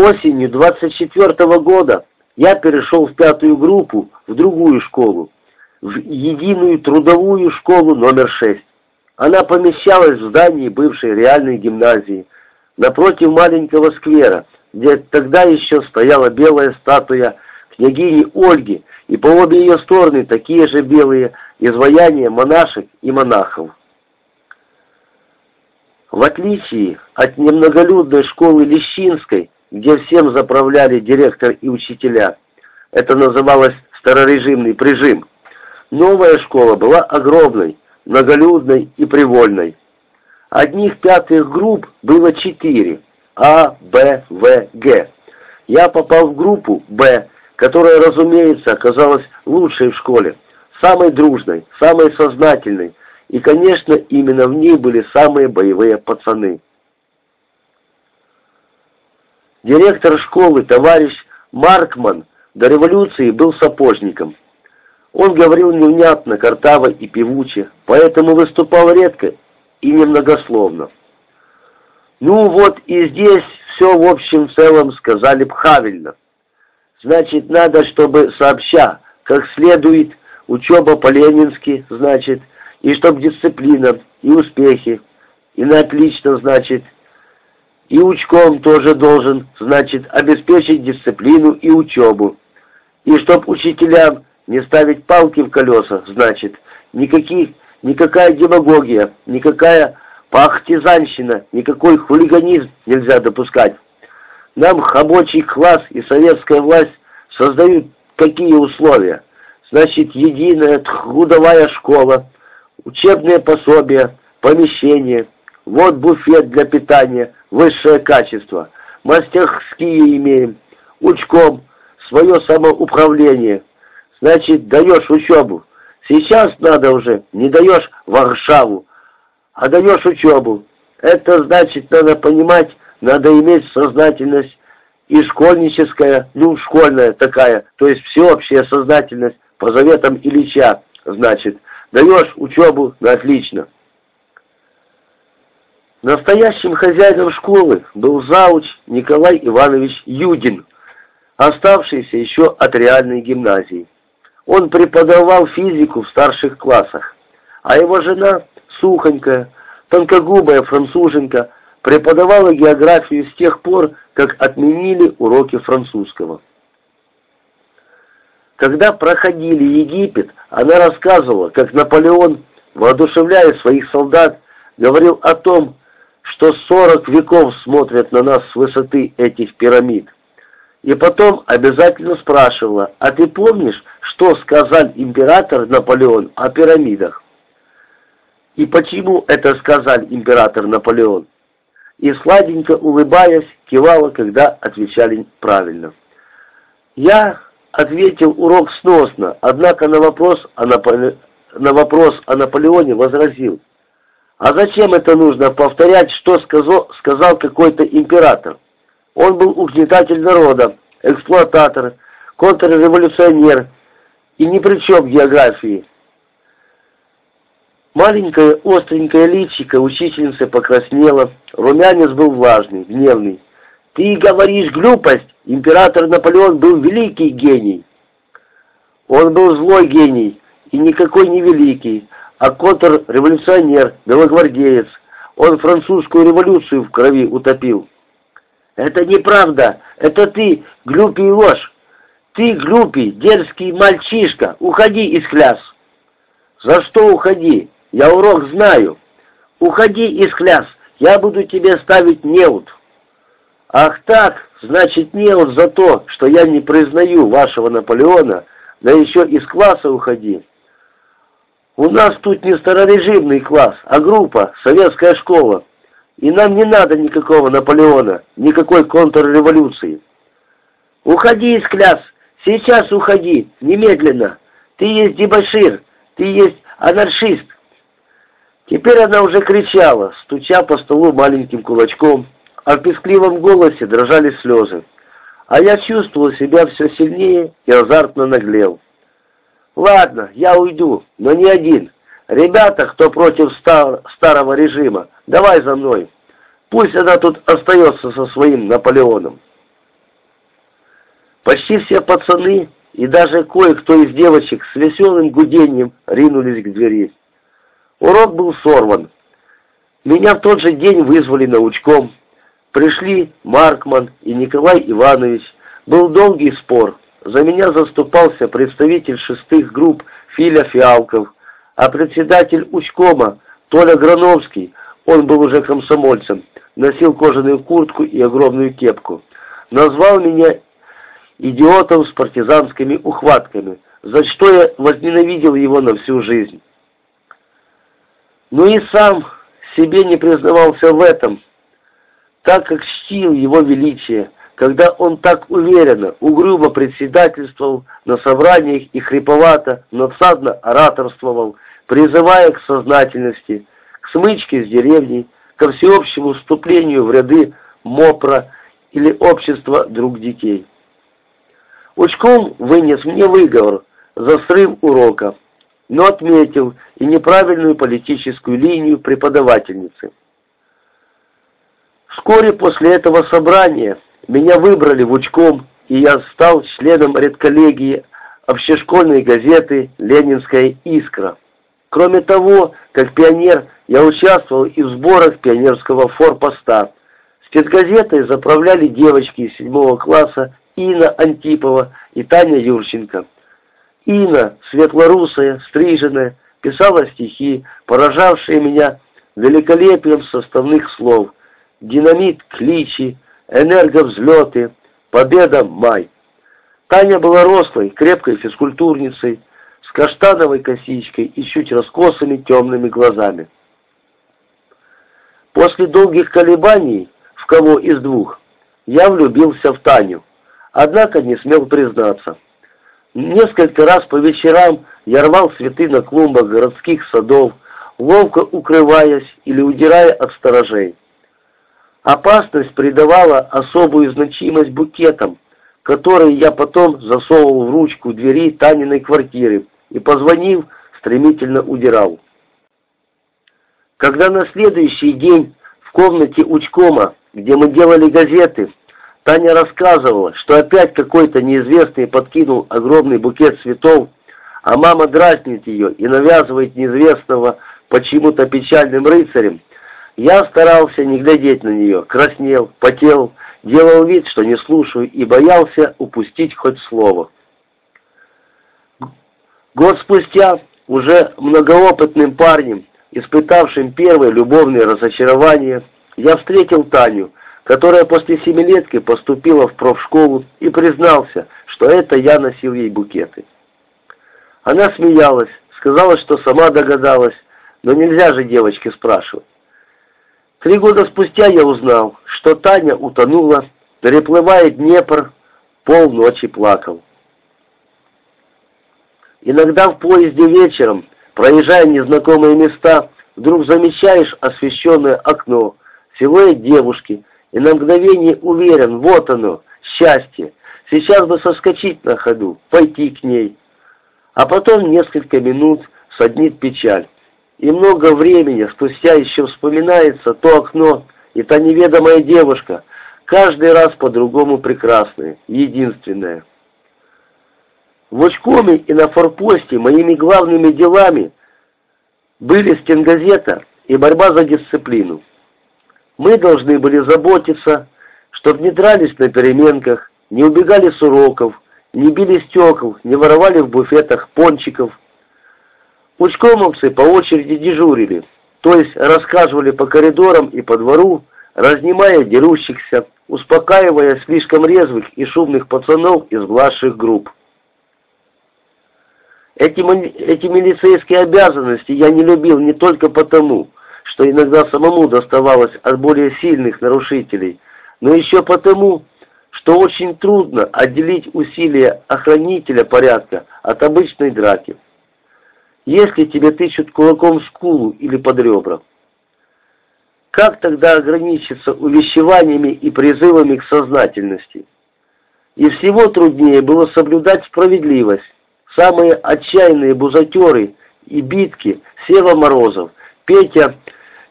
Осенью 24 -го года я перешел в пятую группу, в другую школу, в единую трудовую школу номер 6. Она помещалась в здании бывшей реальной гимназии, напротив маленького сквера, где тогда еще стояла белая статуя княгини Ольги, и по обе ее стороны такие же белые изваяния монашек и монахов. В отличие от немноголюдной школы Лещинской, где всем заправляли директор и учителя, это называлось старорежимный прижим, новая школа была огромной, многолюдной и привольной. Одних пятых групп было четыре – А, Б, В, Г. Я попал в группу Б, которая, разумеется, оказалась лучшей в школе, самой дружной, самой сознательной, и, конечно, именно в ней были самые боевые пацаны. Директор школы, товарищ Маркман, до революции был сапожником. Он говорил невнятно, картаво и певуче, поэтому выступал редко и немногословно. Ну вот и здесь все в общем целом сказали правильно. Значит, надо, чтобы сообща, как следует, учеба по-ленински, значит, и чтоб дисциплина, и успехи, и на отлично, значит, и учком тоже должен, значит, обеспечить дисциплину и учебу. И чтоб учителям не ставить палки в колеса, значит, никаких, никакая демагогия, никакая пахтизанщина, никакой хулиганизм нельзя допускать. Нам рабочий класс и советская власть создают какие условия? Значит, единая трудовая школа, учебные пособия, помещение, вот буфет для питания, высшее качество, мастерские имеем, учком, свое самоуправление. Значит, даешь учебу. Сейчас надо уже, не даешь Варшаву, а даешь учебу. Это значит, надо понимать, надо иметь сознательность и школьническая, ну, школьная такая, то есть всеобщая сознательность по заветам Ильича, значит, даешь учебу на отлично. Настоящим хозяином школы был зауч Николай Иванович Юдин, оставшийся еще от реальной гимназии. Он преподавал физику в старших классах, а его жена, сухонькая, тонкогубая француженка, преподавала географию с тех пор, как отменили уроки французского. Когда проходили Египет, она рассказывала, как Наполеон, воодушевляя своих солдат, говорил о том, что сорок веков смотрят на нас с высоты этих пирамид. И потом обязательно спрашивала, а ты помнишь, что сказал император Наполеон о пирамидах? И почему это сказал император Наполеон? И сладенько улыбаясь, кивала, когда отвечали правильно. Я ответил урок сносно, однако на вопрос о, Наполе... на вопрос о Наполеоне возразил. А зачем это нужно повторять, что сказал, сказал какой-то император? Он был угнетатель народа, эксплуататор, контрреволюционер и ни при чем географии. Маленькое остренькое личико учительницы покраснело, румянец был влажный, гневный. «Ты говоришь глупость! Император Наполеон был великий гений!» Он был злой гений и никакой не великий, а контрреволюционер, белогвардеец. Он французскую революцию в крови утопил. Это неправда, это ты, глупый ложь. Ты, глупый, дерзкий мальчишка, уходи из кляс. За что уходи? Я урок знаю. Уходи из кляс, я буду тебе ставить неуд. Ах так, значит неуд за то, что я не признаю вашего Наполеона, да еще из класса уходи. У нас тут не старорежимный класс, а группа, советская школа. И нам не надо никакого Наполеона, никакой контрреволюции. Уходи из кляс, сейчас уходи, немедленно. Ты есть дебошир, ты есть анаршист. Теперь она уже кричала, стуча по столу маленьким кулачком, а в пескливом голосе дрожали слезы. А я чувствовал себя все сильнее и азартно наглел. Ладно, я уйду, но не один. Ребята, кто против стар старого режима, давай за мной. Пусть она тут остается со своим Наполеоном. Почти все пацаны и даже кое-кто из девочек с веселым гудением ринулись к двери. Урок был сорван. Меня в тот же день вызвали научком. Пришли Маркман и Николай Иванович. Был долгий спор. За меня заступался представитель шестых групп Филя Фиалков, а председатель учкома Толя Грановский, он был уже комсомольцем, носил кожаную куртку и огромную кепку, назвал меня идиотом с партизанскими ухватками, за что я возненавидел его на всю жизнь. Но и сам себе не признавался в этом, так как чтил его величие, когда он так уверенно, угрюмо председательствовал на собраниях и хриповато, надсадно ораторствовал, призывая к сознательности, к смычке с деревней, ко всеобщему вступлению в ряды МОПРа или общества друг детей. Учком вынес мне выговор за срыв урока, но отметил и неправильную политическую линию преподавательницы. Вскоре после этого собрания меня выбрали в учком, и я стал членом редколлегии общешкольной газеты «Ленинская искра». Кроме того, как пионер, я участвовал и в сборах пионерского форпоста. Спецгазетой заправляли девочки из седьмого класса Инна Антипова и Таня Юрченко. Инна, светлорусая, стриженная, писала стихи, поражавшие меня великолепием составных слов. Динамит, кличи, энерговзлеты, победа, май. Таня была рослой, крепкой физкультурницей, с каштановой косичкой и чуть раскосыми темными глазами. После долгих колебаний, в кого из двух, я влюбился в Таню, однако не смел признаться. Несколько раз по вечерам я рвал цветы на клумбах городских садов, ловко укрываясь или удирая от сторожей. Опасность придавала особую значимость букетам, которые я потом засовывал в ручку двери Таниной квартиры и, позвонив, стремительно удирал. Когда на следующий день в комнате учкома, где мы делали газеты, Таня рассказывала, что опять какой-то неизвестный подкинул огромный букет цветов, а мама дразнит ее и навязывает неизвестного почему-то печальным рыцарем. Я старался не глядеть на нее, краснел, потел, делал вид, что не слушаю, и боялся упустить хоть слово. Год спустя, уже многоопытным парнем, испытавшим первое любовное разочарование, я встретил Таню, которая после семилетки поступила в профшколу и признался, что это я носил ей букеты. Она смеялась, сказала, что сама догадалась, но нельзя же девочке спрашивать. Три года спустя я узнал, что Таня утонула, переплывая Днепр, полночи плакал. Иногда в поезде вечером, проезжая незнакомые места, вдруг замечаешь освещенное окно, силуэт девушки, и на мгновение уверен, вот оно, счастье. Сейчас бы соскочить на ходу, пойти к ней. А потом несколько минут соднит печаль. И много времени спустя еще вспоминается то окно и та неведомая девушка, каждый раз по-другому прекрасная, единственная. В Очкоме и на форпосте моими главными делами были стенгазета и борьба за дисциплину. Мы должны были заботиться, чтобы не дрались на переменках, не убегали с уроков, не били стекол, не воровали в буфетах пончиков. Учкомовцы по очереди дежурили, то есть рассказывали по коридорам и по двору, разнимая дерущихся, успокаивая слишком резвых и шумных пацанов из младших групп. Эти, эти милицейские обязанности я не любил не только потому, что иногда самому доставалось от более сильных нарушителей, но еще потому, что очень трудно отделить усилия охранителя порядка от обычной драки. Если тебе тычут кулаком в скулу или под ребра, как тогда ограничиться увещеваниями и призывами к сознательности? И всего труднее было соблюдать справедливость. Самые отчаянные бузатеры и битки Сева Морозов, Петя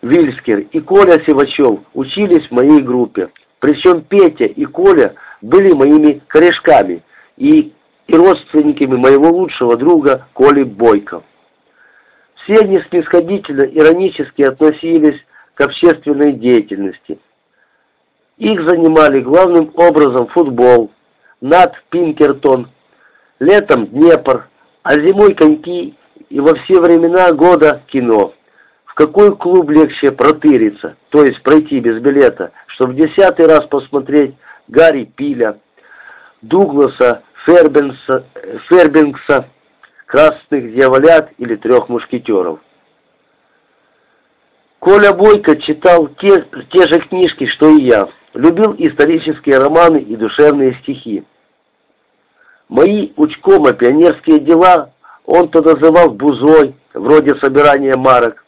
Вильскер и Коля Сивачев учились в моей группе. Причем Петя и Коля были моими корешками и, и родственниками моего лучшего друга Коли Бойко. Все они снисходительно, иронически относились к общественной деятельности. Их занимали главным образом футбол, Над Пинкертон, летом Днепр, а зимой коньки и во все времена года кино. В какой клуб легче протыриться, то есть пройти без билета, чтобы в десятый раз посмотреть Гарри Пиля, Дугласа, Фербенса, Фербингса, Красных Дьяволят или Трех Мушкетеров. Коля Бойко читал те, те же книжки, что и я, любил исторические романы и душевные стихи. Мои учкома пионерские дела он-то называл бузой, вроде собирания марок.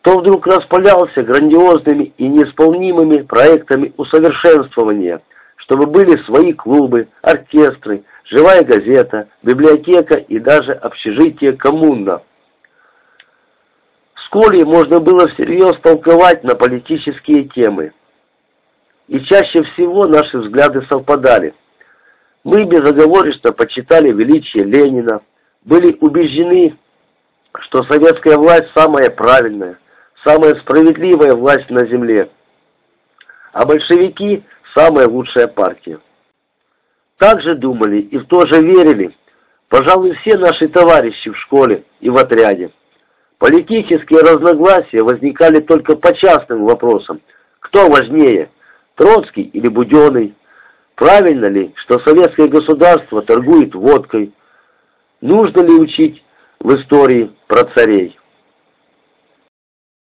То вдруг распалялся грандиозными и неисполнимыми проектами усовершенствования, чтобы были свои клубы, оркестры, живая газета, библиотека и даже общежитие коммуна. С Колей можно было всерьез толковать на политические темы. И чаще всего наши взгляды совпадали – мы безоговорочно почитали величие Ленина, были убеждены, что советская власть самая правильная, самая справедливая власть на земле, а большевики – самая лучшая партия. Так же думали и в то же верили, пожалуй, все наши товарищи в школе и в отряде. Политические разногласия возникали только по частным вопросам. Кто важнее, Троцкий или Буденный? Правильно ли, что советское государство торгует водкой? Нужно ли учить в истории про царей?